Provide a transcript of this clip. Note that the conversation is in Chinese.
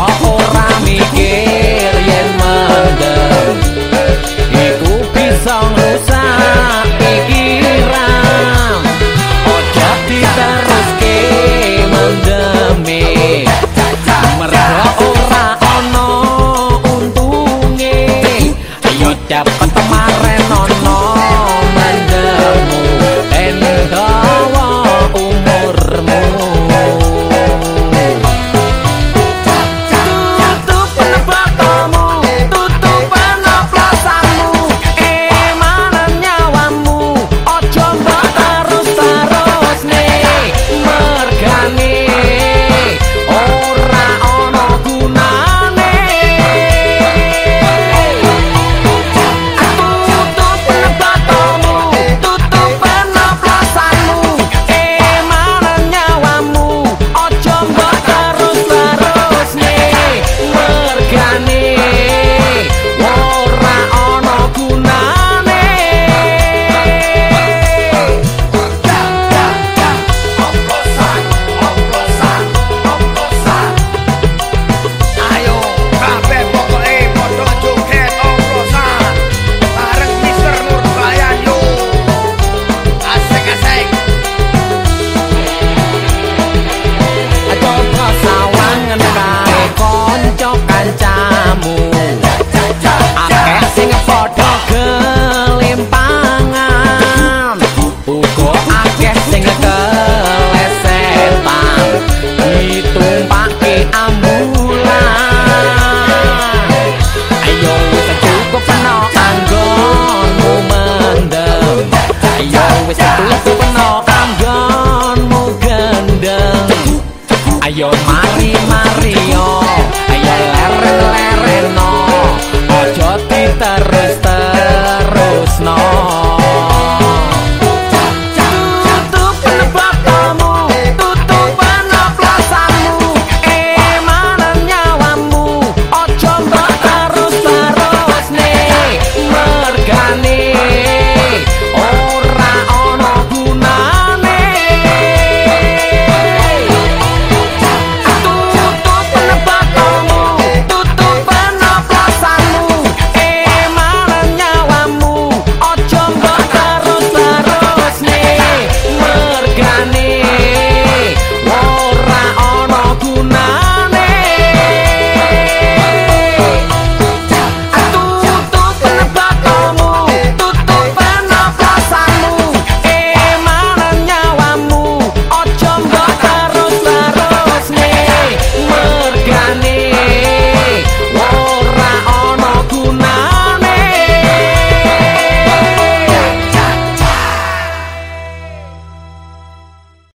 啊。